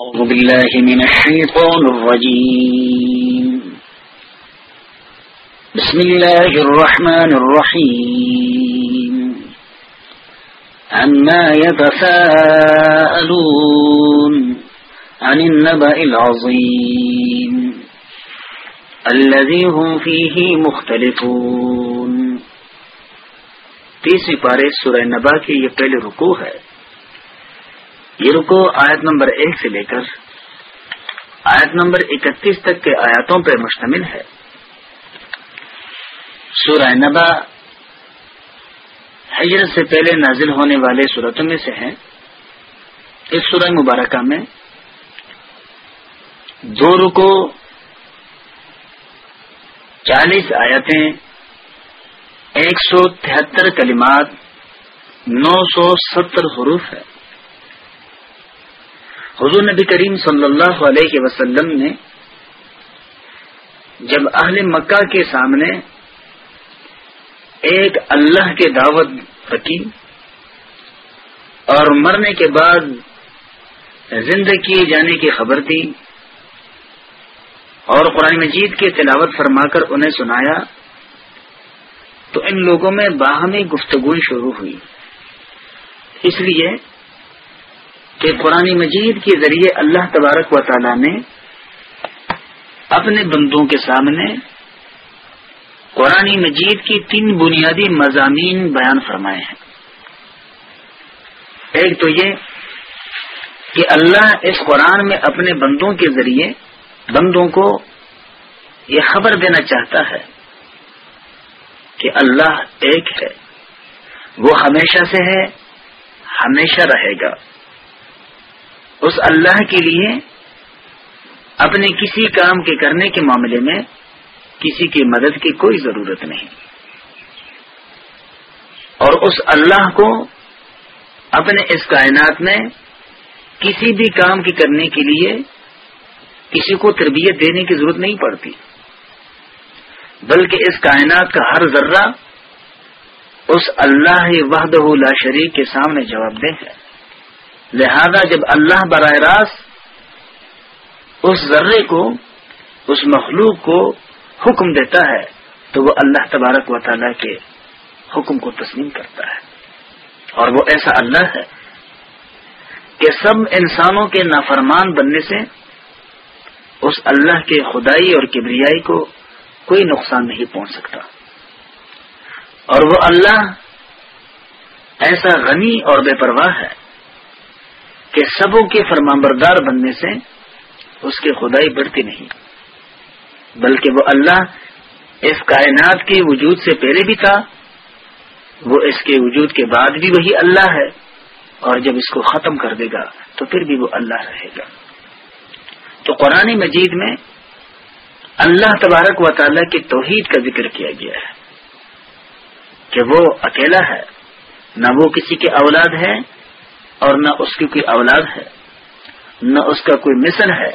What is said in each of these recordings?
أعوذ بالله من الشيطان الرجيم. بسم الله الرحمن الرحيم. عما يتساءلون عن النبأ العظيم. الذي هم فيه مختلفون. تیسری پارے سورہ نبا کی یہ پہلے رکوع ہے. یہ رکو آیت نمبر ایک سے لے کر آیت نمبر اکتیس تک کے آیاتوں پر مشتمل ہے۔ سورہ نبا حجرت سے پہلے نازل ہونے والے صورتوں میں سے ہیں۔ اس سورہ مبارکہ میں دو رکو، چالیس آیتیں، ایک سو تہتر کلمات، نو سو ستر حروف ہے حضور نبی کریم صلی اللہ علیہ وسلم نے جب اہل مکہ کے سامنے ایک اللہ کے دعوت رکھی اور مرنے کے بعد زندہ کیے جانے کی خبر دی اور قرآن مجید کی تلاوت فرما کر انہیں سنایا، تو ان لوگوں میں باہمی گفتگو شروع ہوئی۔ اس لیے کہ قرآن مجید کے ذریعے اللہ تبارک و تعالی نے اپنے بندوں کے سامنے قرآن مجید کی تین بنیادی مضامین بیان فرمائے ہیں۔ ایک تو یہ کہ اللہ اس قرآن میں اپنے بندوں کے ذریعے بندوں کو یہ خبر دینا چاہتا ہے کہ اللہ ایک ہے، وہ ہمیشہ سے ہے، ہمیشہ رہے گا۔ اس اللہ کے لیے اپنے کسی کام کے کرنے کے معاملے میں کسی کی مدد کی کوئی ضرورت نہیں۔ اور اس اللہ کو اپنے اس کائنات میں کسی بھی کام کی کرنے کے لیے کسی کو تربیت دینے کی ضرورت نہیں پڑتی۔ بلکہ اس کائنات کا ہر ذرہ اس اللہ وحدہ لا شریک کے سامنے جواب دہ ہے۔ لہذا جب اللہ براہ راست اس ذرے کو، اس مخلوق کو حکم دیتا ہے، تو وہ اللہ تبارک و تعالیٰ کے حکم کو تسلیم کرتا ہے۔ اور وہ ایسا اللہ ہے کہ سب انسانوں کے نافرمان بننے سے اس اللہ کے خدائی اور کبریائی کو کوئی نقصان نہیں پہنچ سکتا۔ اور وہ اللہ ایسا غنی اور بے پرواہ ہے کہ سبوں کے فرمانبردار بننے سے اس کی خدائی بڑھتی نہیں۔ بلکہ وہ اللہ اس کائنات کے وجود سے پہلے بھی تھا، وہ اس کے وجود کے بعد بھی وہی اللہ ہے، اور جب اس کو ختم کر دے گا تو پھر بھی وہ اللہ رہے گا۔ تو قرآن مجید میں اللہ تبارک و تعالیٰ کی توحید کا ذکر کیا گیا ہے کہ وہ اکیلا ہے، نہ وہ کسی کے اولاد ہے اور نہ اس کی کوئی اولاد ہے، نہ اس کا کوئی مثل ہے،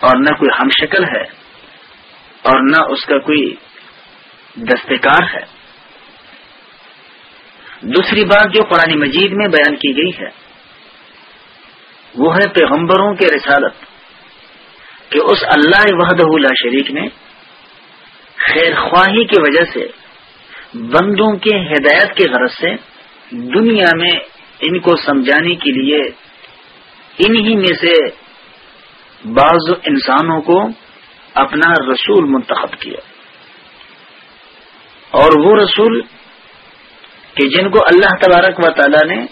اور نہ کوئی ہم شکل ہے، اور نہ اس کا کوئی دستکار ہے۔ دوسری بات جو قرآن مجید میں بیان کی گئی ہے، وہ ہے پیغمبروں کے رسالت کہ اس اللہ وحدہ لا شریک نے خیر خواہی کی وجہ سے بندوں کے ہدایت کے غرض سے دنیا میں ان کو سمجھانے کے لیے انہی میں سے بعض انسانوں کو اپنا رسول منتخب کیا۔ اور وہ رسول کہ جن کو اللہ تبارک و تعالی نے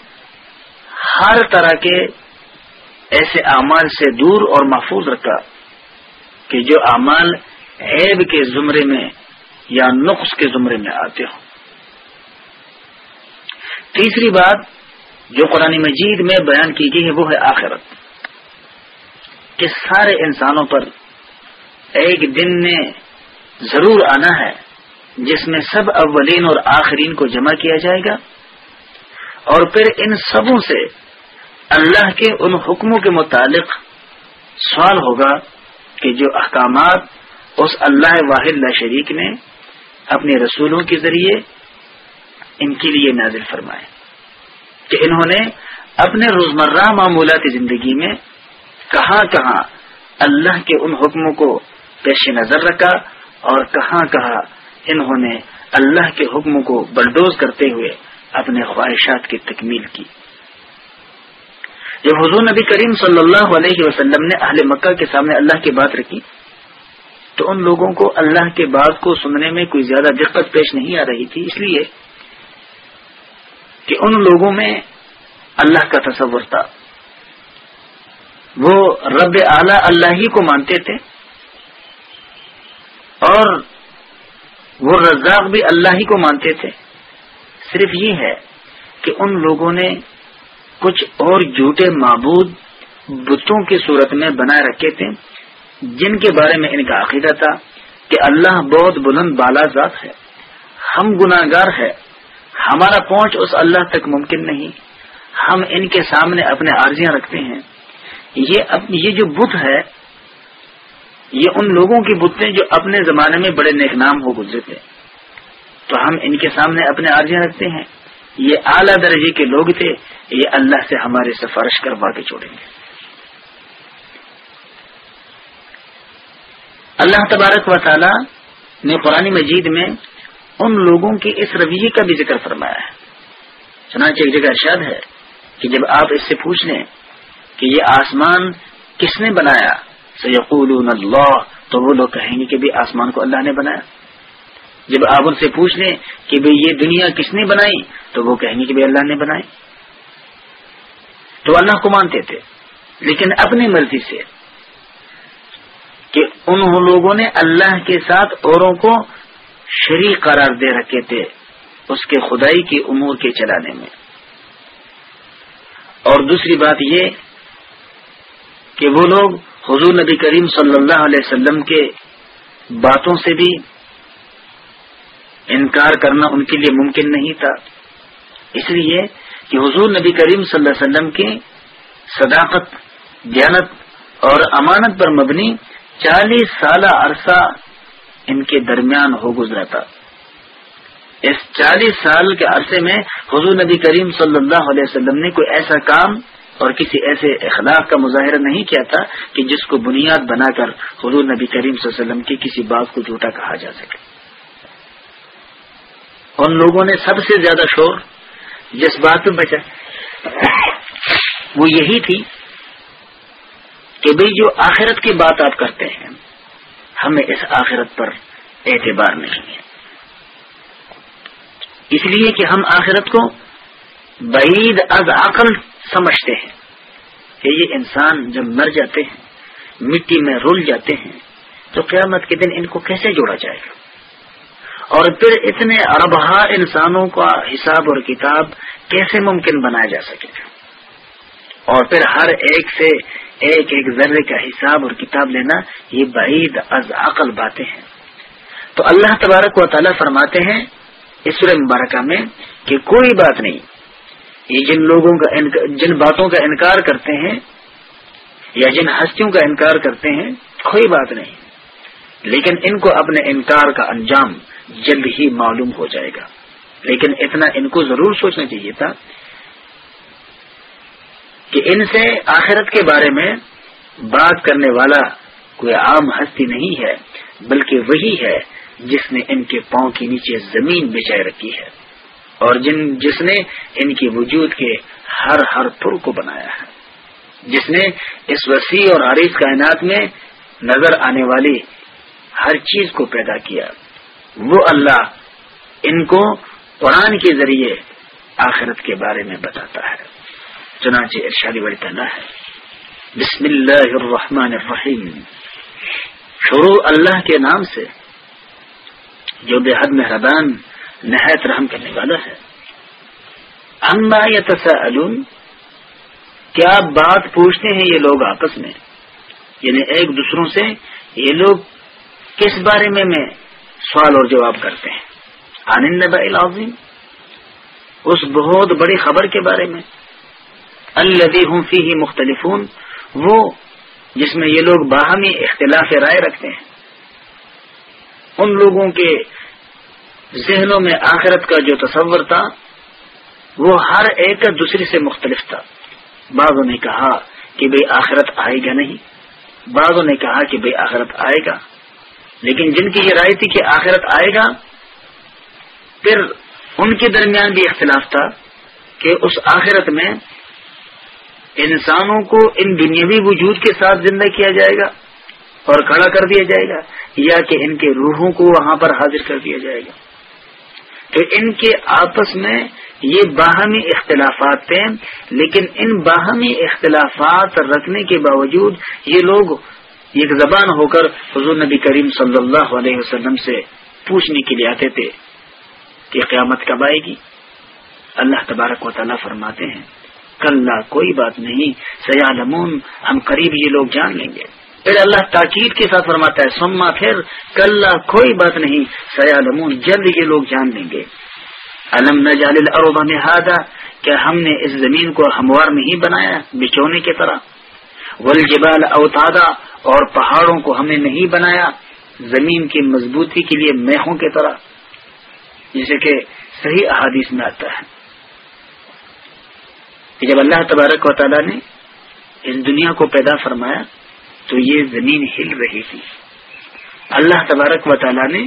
ہر طرح کے ایسے اعمال سے دور اور محفوظ رکھا کہ جو اعمال عیب کے زمرے میں یا نقص کے زمرے میں آتے ہوں۔ تیسری بات جو قرآن مجید میں بیان کی گئی ہے، وہ ہے آخرت۔ کہ سارے انسانوں پر ایک دن نے ضرور آنا ہے، جس میں سب اولین اور آخرین کو جمع کیا جائے گا۔ اور پھر ان سبوں سے اللہ کے ان حکموں کے متعلق سوال ہوگا کہ جو احکامات اس اللہ واحد شریک نے اپنے رسولوں کے ذریعے ان کے لیے نازل فرمائے۔ کہ انہوں نے اپنے روزمرہ معمولاتی زندگی میں کہاں کہاں اللہ کے ان حکموں کو پیش نظر رکھا اور کہاں کہاں انہوں نے اللہ کے حکموں کو بلڈوز کرتے ہوئے اپنے خواہشات کی تکمیل کی۔ جب حضور نبی کریم صلی اللہ علیہ وسلم نے اہل مکہ کے سامنے اللہ کی بات رکھی، تو ان لوگوں کو اللہ کے بات کو سننے میں کوئی زیادہ دقت پیش نہیں آ رہی تھی، اس لیے کہ ان لوگوں میں اللہ کا تصور تھا۔ وہ رب اعلی اللہ ہی کو مانتے تھے اور وہ رزاق بھی اللہ ہی کو مانتے تھے۔ صرف یہ ہے کہ ان لوگوں نے کچھ اور جھوٹے معبود بتوں کی صورت میں بنائے رکھے تھے، جن کے بارے میں ان کا عقیدہ تھا کہ اللہ بہت بلند بالا ذات ہے، ہم گناگار ہے ہمارا پہنچ اس اللہ تک ممکن نہیں۔ ہم ان کے سامنے اپنے عارضیاں رکھتے ہیں۔ یہ یہ جو بت ہے، یہ ان لوگوں کی بتیں جو اپنے زمانے میں بڑے نیک نام ہو گزرے تھے تو ہم ان کے سامنے اپنے عارضیاں رکھتے ہیں۔ یہ اعلیٰ درجے کے لوگ تھے، یہ اللہ سے ہمارے سفارش کروا کے چھوڑیں گے۔ اللہ تبارک و تعالی نے قرآن مجید میں ان لوگوں کے اس رویے کا بھی ذکر فرمایا ہے۔ چنانچہ ایک جگہ ارشاد ہے کہ جب آپ اس سے پوچھ لیں کہ یہ آسمان کس نے بنایا سیقول اللہ، تو وہ لوگ کہیں گے کہ بھی آسمان کو اللہ نے بنایا۔ جب آپ ان سے پوچھ لیں کہ بھئی یہ دنیا کس نے بنائی، تو وہ کہیں گے کہ اللہ نے بنائی۔ تو اللہ کو مانتے تھے، لیکن اپنی مرضی سے کہ ان لوگوں نے اللہ کے ساتھ اوروں کو شریک قرار دے رکھے تھے اس کے خدائی کی امور کے چلانے میں۔ اور دوسری بات یہ کہ وہ لوگ حضور نبی کریم صلی اللہ علیہ وسلم کے باتوں سے بھی انکار کرنا ان کے لیے ممکن نہیں تھا۔ اس لیے کہ حضور نبی کریم صلی اللہ علیہ وسلم کی صداقت دیانت اور امانت پر مبنی چالیس سالہ عرصہ ان کے درمیان ہو گزرا تھا اس چالیس سال کے عرصے میں حضور نبی کریم صلی اللہ علیہ وسلم نے کوئی ایسا کام اور کسی ایسے اخلاق کا مظاہرہ نہیں کیا تھا کہ جس کو بنیاد بنا کر حضور نبی کریم صلی اللہ علیہ وسلم کی کسی بات کو جھوٹا کہا جا سکے۔ ان لوگوں نے سب سے زیادہ شور جس بات میں بچا، وہ یہی تھی کہ بھئی جو آخرت کی بات آپ کرتے ہیں ہمیں اس آخرت پر اعتبار نہیں ہے۔ اس لیے کہ ہم آخرت کو بعید از عقل سمجھتے ہیں کہ یہ انسان جب مر جاتے ہیں، مٹی میں رول جاتے ہیں، تو قیامت کے دن ان کو کیسے جوڑا جائے گا؟ اور پھر اتنے اربہ انسانوں کا حساب اور کتاب کیسے ممکن بنایا جا سکے گا؟ اور پھر ہر ایک سے ایک ایک ذرے کا حساب اور کتاب لینا یہ بعید از عقل باتیں ہیں۔ تو اللہ تبارک و تعالیٰ فرماتے ہیں اس مبارکہ میں کہ کوئی بات نہیں، یہ جن لوگوں کا جن باتوں کا انکار کرتے ہیں یا جن ہستیوں کا انکار کرتے ہیں، کوئی بات نہیں۔ لیکن ان کو اپنے انکار کا انجام جلد ہی معلوم ہو جائے گا۔ لیکن اتنا ان کو ضرور سوچنا چاہیے تھا کہ ان سے آخرت کے بارے میں بات کرنے والا کوئی عام ہستی نہیں ہے، بلکہ وہی ہے جس نے ان کے پاؤں کے نیچے زمین بچائے رکھی ہے اور جن جس نے ان کے وجود کے ہر ہر پھر کو بنایا ہے۔ جس نے اس وسیع اور عریض کائنات میں نظر آنے والی ہر چیز کو پیدا کیا۔ وہ اللہ ان کو قرآن کے ذریعے آخرت کے بارے میں بتاتا ہے۔ چنانچہ ارشادی بڑی اللہ ہے۔ بسم اللہ الرحمن الرحیم۔ شروع اللہ کے نام سے جو بے حد مہربان، نہایت رحم کرنے والا ہے۔ اما یتساءلون، کیا بات پوچھتے ہیں یہ لوگ آپس میں؟ یعنی ایک دوسروں سے یہ لوگ کس بارے میں میں سوال اور جواب کرتے ہیں؟ آنند العظیم، اس بہت بڑی خبر کے بارے میں۔ الدی ہوں فی ہی مختلف وہ جس میں یہ لوگ باہمی اختلاف رائے رکھتے ہیں۔ ان لوگوں کے ذہنوں میں آخرت کا جو تصور تھا، وہ ہر ایک دوسرے سے مختلف تھا۔ بعضوں نے کہا کہ بھئی آخرت آئے گا نہیں، بعضوں نے کہا کہ بھئی آخرت آئے گا۔ لیکن جن کی یہ رائے تھی کہ آخرت آئے گا، پھر ان کے درمیان بھی اختلاف تھا کہ اس آخرت میں انسانوں کو ان دنیاوی وجود کے ساتھ زندہ کیا جائے گا اور کھڑا کر دیا جائے گا، یا کہ ان کے روحوں کو وہاں پر حاضر کر دیا جائے گا۔ تو ان کے آپس میں یہ باہمی اختلافات تھے لیکن ان باہمی اختلافات رکھنے کے باوجود یہ لوگ ایک زبان ہو کر حضور نبی کریم صلی اللہ علیہ وسلم سے پوچھنے کے لیے آتے تھے کہ قیامت کب آئے گی؟ اللہ تبارک و تعالیٰ فرماتے ہیں کل کوئی بات نہیں، سیالمون، ہم قریب یہ لوگ جان لیں گے۔ پھر اللہ تاکید کے ساتھ فرماتا ہے سما پھر کل کوئی بات نہیں، سیالمون، جلد یہ لوگ جان لیں گے۔ علم نجال الارض مہادا کیا ہم نے اس زمین کو ہموار نہیں بنایا بچونے کی طرح؟ والجبال اوتادا، اور پہاڑوں کو ہم نے نہیں بنایا، زمین کی مضبوطی کے لیے میخوں کی طرح۔ جسے کہ صحیح احادیث میں آتا ہے۔ کہ جب اللہ تبارک و تعالیٰ نے اس دنیا کو پیدا فرمایا تو یہ زمین ہل رہی تھی۔ اللہ تبارک و تعالیٰ نے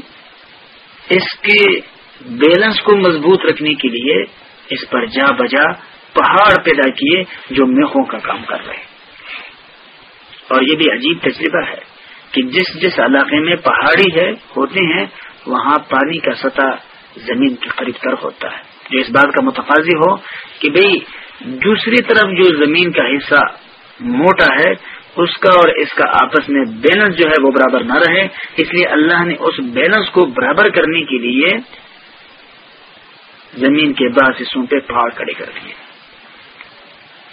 اس کے بیلنس کو مضبوط رکھنے کے لیے اس پر جا بجا پہاڑ پیدا کیے جو میخوں کا کام کر رہے اور یہ بھی عجیب تجربہ ہے کہ جس جس علاقے میں پہاڑی ہے، ہوتے ہیں، وہاں پانی کا سطح زمین کے قریب تر ہوتا ہے۔ جو اس بات کا متفاضی ہو کہ بھئی دوسری طرف جو زمین کا حصہ موٹا ہے، اس کا اور اس کا آپس میں بیلنس جو ہے وہ برابر نہ رہے۔ اس لیے اللہ نے اس بیلنس کو برابر کرنے کے لیے زمین کے بعض حصوں پہ پہاڑ کھڑے کر دیے۔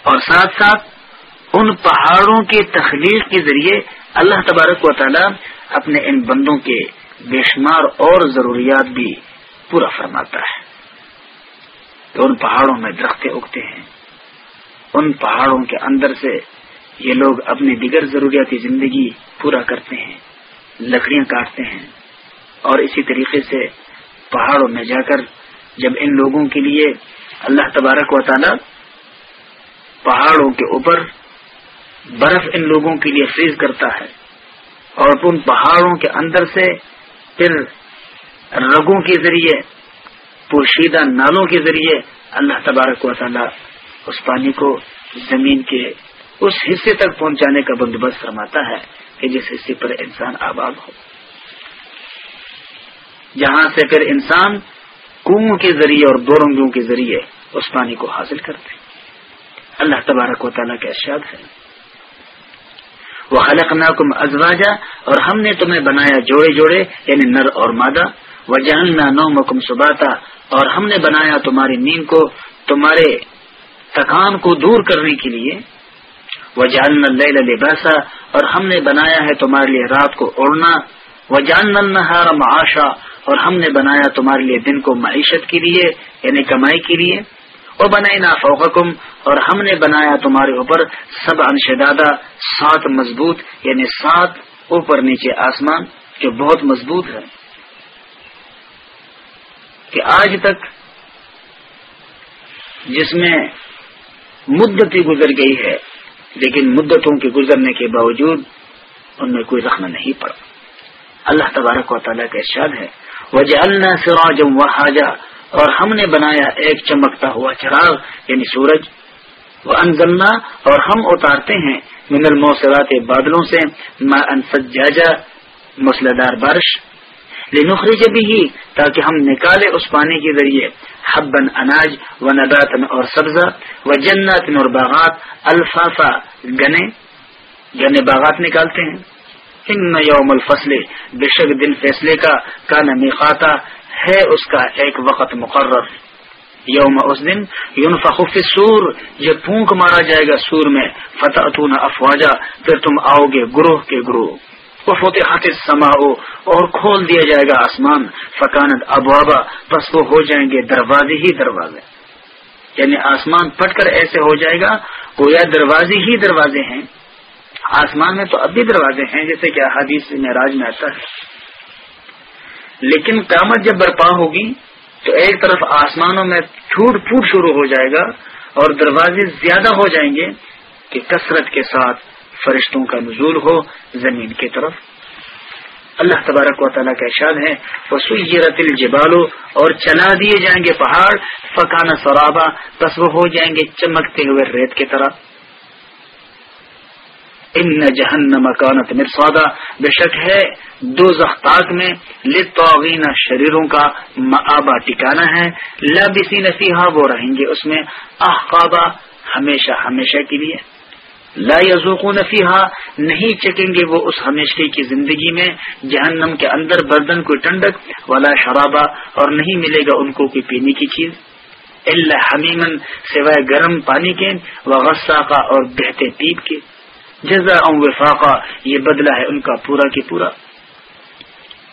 اور ساتھ ساتھ ان پہاڑوں کے تخلیق کے ذریعے اللہ تبارک و تعالی اپنے ان بندوں کے بے شمار اور ضروریات بھی پورا فرماتا ہے۔ تو ان پہاڑوں میں درخت اگتے ہیں۔ ان پہاڑوں کے اندر سے یہ لوگ اپنی دیگر ضروریاتی زندگی پورا کرتے ہیں، لکڑیاں کاٹتے ہیں۔ اور اسی طریقے سے پہاڑوں میں جا کر جب ان لوگوں کے لیے اللہ تبارک و تعالی پہاڑوں کے اوپر برف ان لوگوں کے لیے فریز کرتا ہے اور ان پہاڑوں کے اندر سے پھر رگوں کے ذریعے، پوشیدہ نالوں کے ذریعے اللہ تبارک و تعالی اس پانی کو زمین کے اس حصے تک پہنچانے کا بندوبست فرماتا ہے کہ جس حصے پر انسان آباد ہو۔ جہاں سے پھر انسان کنو کے ذریعے اور دورنگوں کے ذریعے اس پانی کو حاصل کرتے اللہ تبارک و تعالیٰ کا ارشاد ہے وہ خلق ناکم ازواجا اور ہم نے تمہیں بنایا جوڑے جوڑے یعنی نر اور مادہ۔ وہ جاننا نو مکم سباتا اور ہم نے بنایا تمہاری نیند کو تمہارے تکان کو دور کرنے کے لیے وہ جان لباسا اور ہم نے بنایا ہے تمہارے لیے رات کو اڑنا وہ جان نہارا معاشا اور ہم نے بنایا تمہارے لیے دن کو معیشت کے لیے یعنی کمائی کے لیے وہ بنائی نا اور ہم نے بنایا تمہارے اوپر سب انشدادہ سات مضبوط یعنی سات اوپر نیچے آسمان جو بہت مضبوط ہے۔ کہ آج تک جس میں مدتی گزر گئی ہے، لیکن مدتوں کے گزرنے کے باوجود ان میں کوئی زخم نہیں پڑا۔ اللہ تبارک و تعالیٰ کا ارشاد ہے وجہ اللہ سراجم و حاجہ اور ہم نے بنایا ایک چمکتا ہوا چراغ یعنی سورج۔ وہ انزلنا اور ہم اتارتے ہیں من الموسرات بادلوں سے ما انسجاجا مسلدار بارش۔ لنخرج بھی ہی تاکہ ہم نکالے اس پانی کے ذریعے حبن اناج و نباتن اور سبزہ و جنت اور باغات، الفافا، گنے گنے باغات نکالتے ہیں۔ ان یوم الفصل بے شک دن فیصلے کا کا نمی ہے اس کا ایک وقت مقرر۔ یوم اس دن یون فخوف سور یہ پھونک مارا جائے گا سور میں فتح افواجہ پھر تم آؤ گے گروہ کے گروہ۔ فتحت سما اور کھول دیا جائے گا آسمان۔ فکانت ابوابا، بس وہ ہو جائیں گے دروازے ہی دروازے۔ یعنی آسمان پٹ کر ایسے ہو جائے گا، گویا دروازے ہی دروازے ہیں۔ آسمان میں تو اب بھی دروازے ہیں، جیسے کہ حدیث میں راج میں آتا ہے۔ لیکن قیامت جب برپا ہوگی، تو ایک طرف آسمانوں میں ٹوٹ پھوٹ شروع ہو جائے گا اور دروازے زیادہ ہو جائیں گے کہ کثرت کے ساتھ فرشتوں کا نزول ہو زمین کی طرف۔ اللہ تبارک و تعالیٰ کا اشاد ہے وسیرت الجبالو اور چلا دیے جائیں گے پہاڑ فکانا سرابا بس وہ ہو جائیں گے چمکتے ہوئے ریت کی طرح۔ ان جہنم کانت مرسادہ بے شک ہے دو زختاق میں لطاغین شریروں کا معابہ ٹکانا ہے۔ لبسی نصیحہ وہ رہیں گے اس میں۔ احقابہ ہمیشہ ہمیشہ کے لیے۔ لا یزوقون فیہا، نہیں چکیں گے وہ اس ہمیشہ کی زندگی میں، جہنم کے اندر بردن کوئی ٹنڈک والا شرابہ، اور نہیں ملے گا ان کو کوئی پینے کی چیز اللہ حمیمن سوائے گرم پانی کے وغصہ کا اور بہتے پیپ کے۔ جزا وفاقہ، یہ بدلہ ہے ان کا پورا کی پورا۔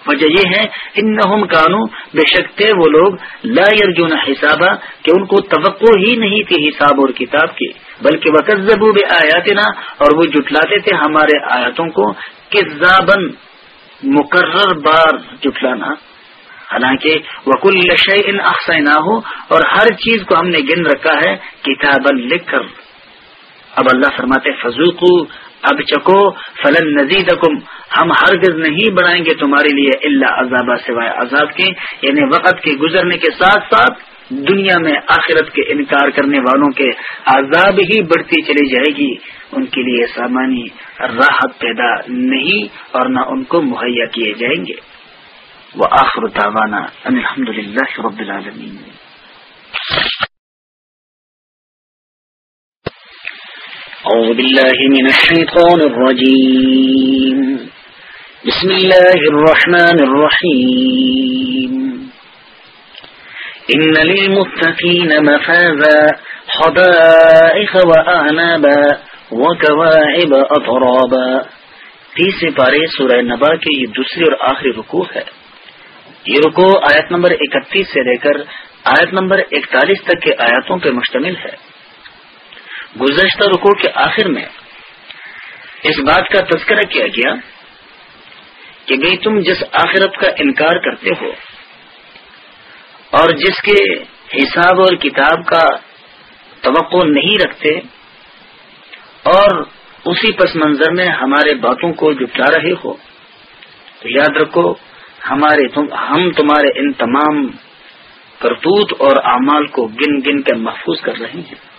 وجہ یہ ہے ان کانو، بے شک تھے وہ لوگ، لا یرجون حسابہ کہ ان کو توقع ہی نہیں تھی حساب اور کتاب کی، بلکہ وقت آیاتنا اور وہ جٹلاتے تھے ہمارے آیاتوں کو کزابن مقرر بار جٹلانا۔ حالانکہ، وکل لشے ان اخسائنا ہو اور ہر چیز کو ہم نے گن رکھا ہے کتابن لکھ کر۔ اب اللہ فرماتے فضوقو اب چکو، فلن نزید ہم ہرگز نہیں بڑھائیں گے تمہارے لیے اللہ عذابہ سوائے عذاب کے یعنی وقت کے گزرنے کے ساتھ ساتھ دنیا میں آخرت کے انکار کرنے والوں کے عذاب ہی بڑھتی چلی جائے گی۔ ان کے لیے سامانی راحت پیدا نہیں اور نہ ان کو مہیا کیے جائیں گے۔ وہ آخر تعوانہ الحمد للہ رب العالمین۔ أعوذ بالله من الشيطان الرجيم. بسم الله الرحمن الرحيم. إن للمتقين مفازا، حدائق وأعنابا وكواعب أطرابا. تیسرے پارے سورہ نبا کے یہ دوسری اور آخری رکوع ہے. یہ رکوع آیت نمبر اکتیس سے لے کر آیت نمبر اکتالیس تک کے آیاتوں پر مشتمل ہے. گزشتہ رکو کے آخر میں اس بات کا تذکرہ کیا گیا کہ بھائی تم جس آخرت کا انکار کرتے ہو اور جس کے حساب اور کتاب کا توقع نہیں رکھتے اور اسی پس منظر میں ہمارے باتوں کو جٹلا رہے ہو، تو یاد رکھو، ہمارے تم ہم تمہارے ان تمام کرتوت اور اعمال کو گن گن کر محفوظ کر رہے ہیں۔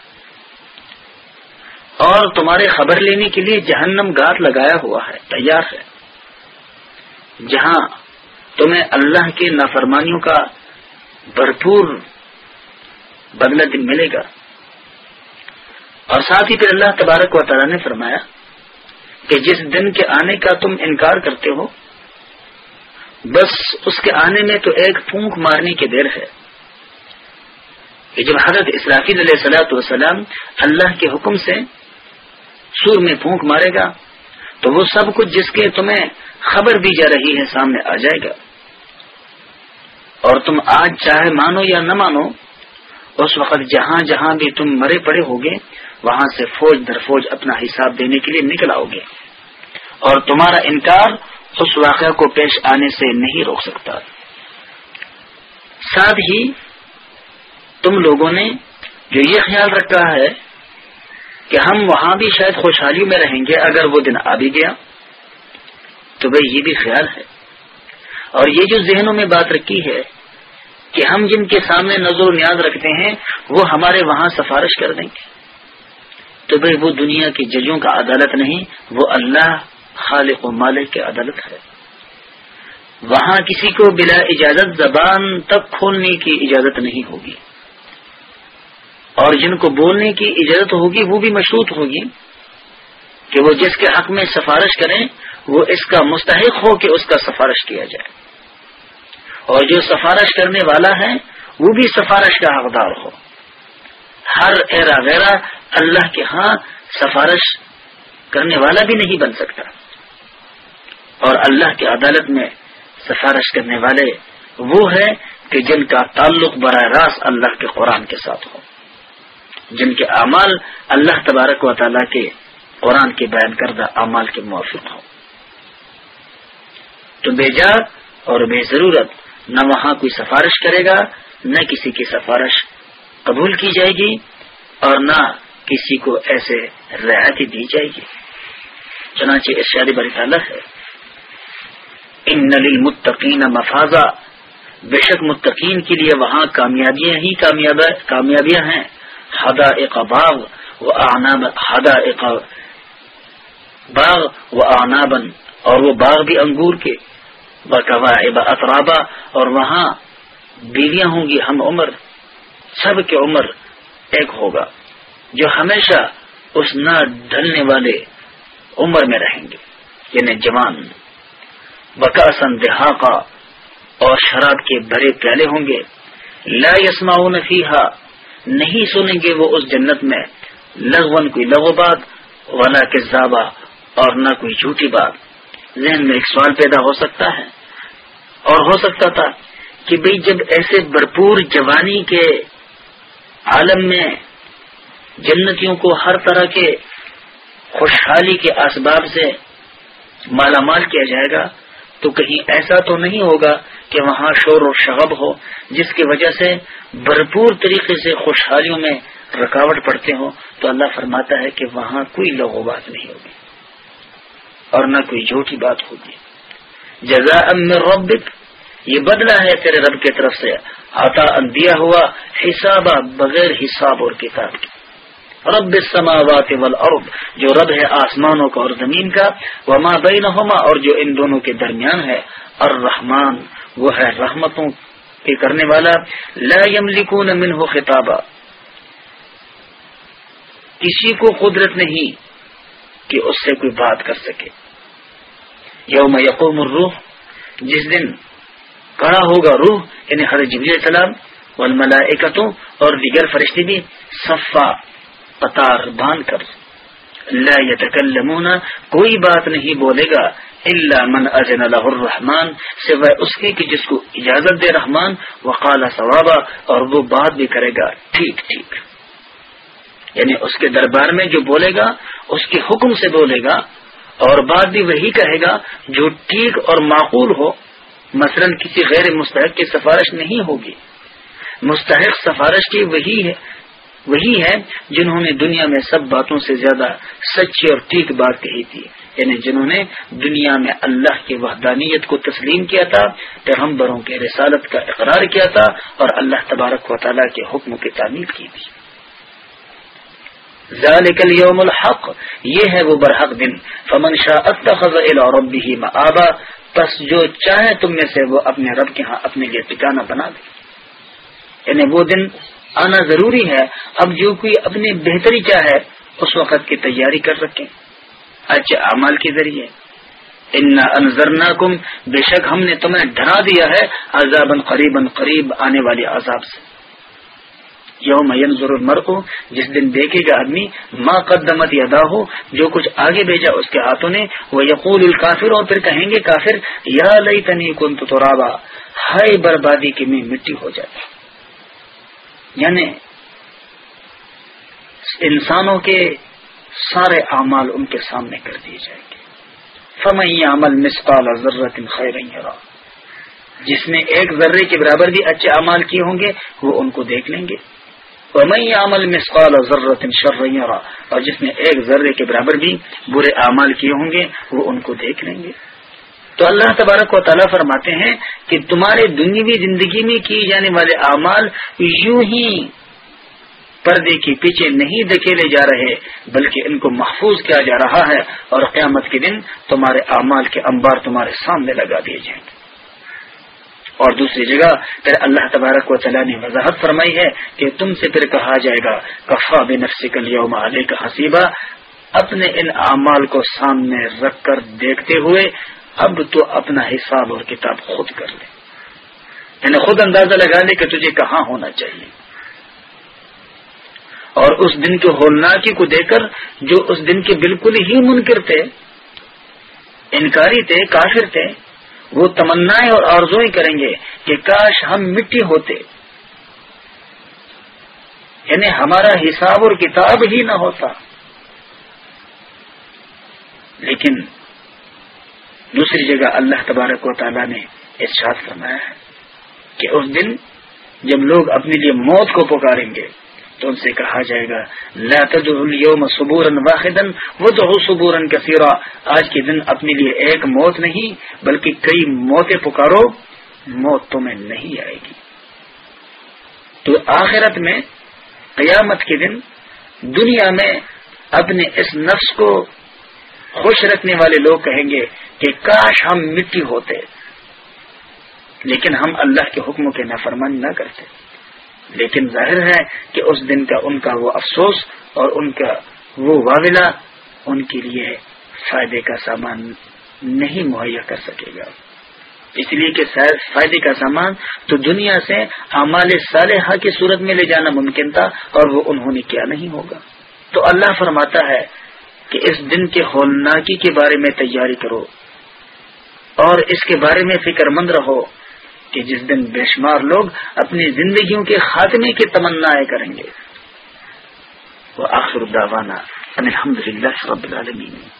اور تمہارے خبر لینے کے لیے جہنم گات لگایا ہوا ہے، تیار ہے۔ جہاں تمہیں اللہ کی نافرمانیوں کا بھرپور بدلہ دن ملے گا۔ اور ساتھ ہی پھر اللہ تبارک و تعالیٰ نے فرمایا کہ جس دن کے آنے کا تم انکار کرتے ہو، بس اس کے آنے میں تو ایک پھونک مارنے کی دیر ہے۔ کہ جب حضرت اسرافی علیہ سلاۃ وسلام اللہ کے حکم سے سور میں پھونک مارے گا تو وہ سب کچھ جس کے تمہیں خبر دی جا رہی ہے سامنے آ جائے گا۔ اور تم آج چاہے مانو یا نہ مانو، اس وقت جہاں جہاں بھی تم مرے پڑے ہوگے، وہاں سے فوج در فوج اپنا حساب دینے کے لیے نکل آؤ گے۔ اور تمہارا انکار اس واقعہ کو پیش آنے سے نہیں روک سکتا۔ ساتھ ہی تم لوگوں نے جو یہ خیال رکھا ہے کہ ہم وہاں بھی شاید خوشحالی میں رہیں گے اگر وہ دن آ بھی گیا۔ تو بھائی یہ بھی خیال ہے۔ اور یہ جو ذہنوں میں بات رکھی ہے کہ ہم جن کے سامنے نظر و نیاز رکھتے ہیں، وہ ہمارے وہاں سفارش کر دیں گے۔ تو بھائی وہ دنیا کی ججوں کا عدالت نہیں، وہ اللہ خالق و مالک کی عدالت ہے۔ وہاں کسی کو بلا اجازت زبان تک کھولنے کی اجازت نہیں ہوگی۔ اور جن کو بولنے کی اجازت ہوگی وہ بھی مشروط ہوگی کہ وہ جس کے حق میں سفارش کریں، وہ اس کا مستحق ہو کہ اس کا سفارش کیا جائے۔ اور جو سفارش کرنے والا ہے، وہ بھی سفارش کا حقدار ہو۔ ہر ایرا ویرا اللہ کے ہاں سفارش کرنے والا بھی نہیں بن سکتا۔ اور اللہ کی عدالت میں سفارش کرنے والے وہ ہے کہ جن کا تعلق براہ راست اللہ کے قرآن کے ساتھ ہو۔ جن کے اعمال اللہ تبارک و تعالیٰ کے قرآن کے بیان کردہ اعمال کے موافق ہوں۔ تو بے جا اور بے ضرورت نہ وہاں کوئی سفارش کرے گا، نہ کسی کی سفارش قبول کی جائے گی اور نہ کسی کو ایسے رعایتی دی جائے گی۔ چنانچہ ارشاد بری تعالیٰ ہے، ان نلیل متقین مفاذہ بے شک متقین کے لیے وہاں کامیابیاں ہی کامیابیاں ہیں۔ ہدا باغ و ہدا باغ و آنابن اور وہ باغ بھی انگور کے بقوا اطرابا، اور وہاں بیویاں ہوں گی، ہم عمر، سب کے عمر ایک ہوگا، جو ہمیشہ اس نہ ڈھلنے والے عمر میں رہیں گے یعنی جوان۔ بکا سن دہا اور شراب کے بڑے پیالے ہوں گے، لا یسما فیحا نہیں سنیں گے وہ اس جنت میں، لغون کوئی لغو بات والا کے زابا اور نہ کوئی جھوٹی بات۔ ذہن میں ایک سوال پیدا ہو سکتا ہے۔ اور ہو سکتا تھا کہ بھئی جب ایسے بھرپور جوانی کے عالم میں جنتیوں کو ہر طرح کے خوشحالی کے اسباب سے مالا مال کیا جائے گا تو کہیں ایسا تو نہیں ہوگا کہ وہاں شور و شغب ہو، جس کی وجہ سے بھرپور طریقے سے خوشحالیوں میں رکاوٹ پڑتے ہوں۔ تو اللہ فرماتا ہے کہ وہاں کوئی لغو بات نہیں ہوگی اور نہ کوئی جھوٹی بات ہوگی۔ جزا ام ربک، یہ بدلہ ہے تیرے رب کی طرف سے۔ آتا دیا ہوا حساب بغیر حساب اور کتاب کی رب السماوات والارض، جو رب ہے آسمانوں کا اور زمین کا، وما بینہما، اور جو ان دونوں کے درمیان ہے، الرحمن، وہ ہے رحمتوں کے کرنے والا، لا یملکون منہ خطابا۔ کسی کو قدرت نہیں کہ اس سے کوئی بات کر سکے۔ یوم یقوم الروح، جس دن کڑا ہوگا روح یعنی ہر جبری السلام والملائکتوں اور دیگر فرشتے بھی، صفا۔ قطار باندھ کر۔ لا يتكلمون، کوئی بات نہیں بولے گا، الا من اذن له الرحمن، سوائے اس کی کہ جس کو اجازت دے رحمان، وقال ثوابا، اور وہ بات بھی کرے گا۔ ٹھیک ٹھیک۔ یعنی اس کے دربار میں جو بولے گا، اس کے حکم سے بولے گا، اور بات بھی وہی کہے گا جو ٹھیک اور معقول ہو۔ مثلا کسی غیر مستحق کی سفارش نہیں ہوگی۔ مستحق سفارش کی وہی ہے۔ وہی ہے جنہوں نے دنیا میں سب باتوں سے زیادہ سچی اور ٹھیک بات کہی تھی۔ یعنی جنہوں نے دنیا میں اللہ کی وحدانیت کو تسلیم کیا تھا، پیغمبروں کے رسالت کا اقرار کیا تھا اور اللہ تبارک و تعالیٰ کے حکم کی تعمیر کی تھی۔ ذالک اليوم الحق، یہ ہے وہ برحق دن۔ فمن شاء اتخذ الى ربه مآبا، پس جو چاہے تم میں سے وہ اپنے رب کے ہاں اپنے لیے ٹکانا بنا دے۔ یعنی وہ دن آنا ضروری ہے۔ اب جو کوئی اپنی بہتری چاہے اس وقت کی تیاری کر سکے اچھا اعمال کے ذریعے۔ ان انضرنا کم بے شک ہم نے تمہیں ڈرا دیا ہے عذاب قریب قریب آنے والی عذاب سے۔ یوم ضرور مر کو جس دن دیکھے گا آدمی ماں قدمت ادا ہو جو کچھ آگے بھیجا اس کے ہاتھوں نے۔ وہ یقول الکافر اور پھر کہیں گے کافر، یا لئی تنی کن تو ہائے بربادی کی میں مٹی ہو جاتا یعنی انسانوں کے سارے اعمال ان کے سامنے کر دیے جائیں گے۔ فمئی عمل مسقال ضرورت خیر جس نے ایک ذرے کے برابر بھی اچھے اعمال کیے ہوں گے، وہ ان کو دیکھ لیں گے۔ فمئی عمل مسقال ضرورت شرا اور جس نے ایک ذرے کے برابر بھی برے اعمال کیے ہوں گے، وہ ان کو دیکھ لیں گے۔ تو اللہ تبارک و تعالیٰ فرماتے ہیں کہ تمہارے دنیاوی زندگی میں کی جانے والے اعمال یوں ہی پردے کے پیچھے نہیں دکھیلے جا رہے، بلکہ ان کو محفوظ کیا جا رہا ہے اور قیامت کے دن تمہارے اعمال کے انبار تمہارے سامنے لگا دیے جائیں گے۔ اور دوسری جگہ پھر اللہ تبارک و تعالیٰ نے وضاحت فرمائی ہے کہ تم سے پھر کہا جائے گا، کفا بے نفسی کلیوم علیہ کا حسیبہ اپنے ان اعمال کو سامنے رکھ کر دیکھتے ہوئے اب تو اپنا حساب اور کتاب خود کر لے۔ یعنی خود اندازہ لگا لے کہ تجھے کہاں ہونا چاہیے۔ اور اس دن کے ہولناکی کو دے کر جو اس دن کے بالکل ہی منکر تھے، انکاری تھے، کافر تھے، وہ تمنا اور آرزویں کریں گے کہ کاش ہم مٹی ہوتے۔ یعنی ہمارا حساب اور کتاب ہی نہ ہوتا۔ لیکن دوسری جگہ اللہ تبارک و تعالیٰ نے ارشاد فرمایا ہے کہ اس دن جب لوگ اپنے لیے موت کو پکاریں گے تو ان سے کہا جائے گا، لا اليوم صبورن واحدن وہ تو کثیرا آج کے دن اپنے لیے ایک موت نہیں، بلکہ کئی موتیں پکارو، موت تمہیں نہیں آئے گی۔ تو آخرت میں قیامت کے دن دنیا میں اپنے اس نفس کو خوش رکھنے والے لوگ کہیں گے کہ کاش ہم مٹی ہوتے، لیکن ہم اللہ کے حکموں کے نافرمان نہ کرتے۔ لیکن ظاہر ہے کہ اس دن کا ان کا وہ افسوس اور ان کا وہ واولہ ان کے لیے فائدے کا سامان نہیں مہیا کر سکے گا۔ اس لیے کہ فائدے کا سامان تو دنیا سے اعمال صالحہ کی صورت میں لے جانا ممکن تھا اور وہ انہوں نے کیا نہیں ہوگا۔ تو اللہ فرماتا ہے کہ اس دن کے ہولناکی کے بارے میں تیاری کرو اور اس کے بارے میں فکر مند رہو کہ جس دن بے شمار لوگ اپنی زندگیوں کے خاتمے کی تمنا کریں گے۔ وہ آخر الداوانہ الحمد للہ رب العالمین۔